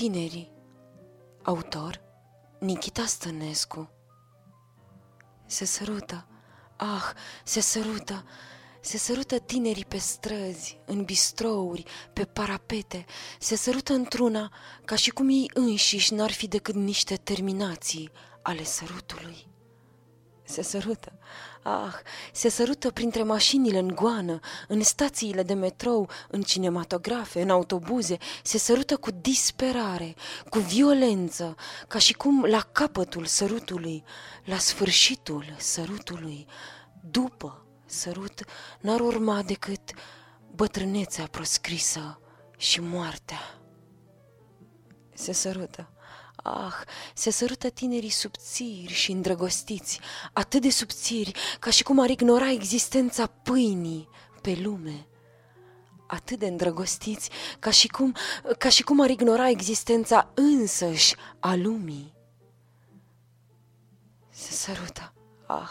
tinerii. Autor Nikita Stănescu. Se sărută, ah, se sărută, se sărută tinerii pe străzi, în bistrouri, pe parapete, se sărută într-una ca și cum ei înșiși n-ar fi decât niște terminații ale sărutului. Se sărută, ah, se sărută printre mașinile în goană, în stațiile de metrou, în cinematografe, în autobuze, se sărută cu disperare, cu violență, ca și cum la capătul sărutului, la sfârșitul sărutului, după sărut, n-ar urma decât bătrânețea proscrisă și moartea. Se sărută, Ah, se sărută tinerii subțiri și îndrăgostiți, atât de subțiri ca și cum ar ignora existența pâinii pe lume. Atât de îndrăgostiți ca și cum, ca și cum ar ignora existența însăși a lumii. Se sărută ah,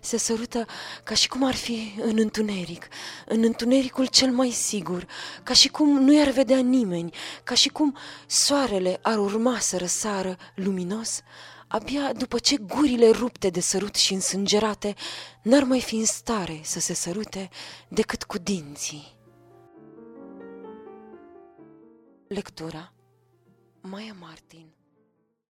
se sărută ca și cum ar fi în întuneric, în întunericul cel mai sigur, ca și cum nu i-ar vedea nimeni, ca și cum soarele ar urma să răsară luminos, abia după ce gurile rupte de sărut și însângerate n-ar mai fi în stare să se sărute decât cu dinții. Lectura. Maia Martin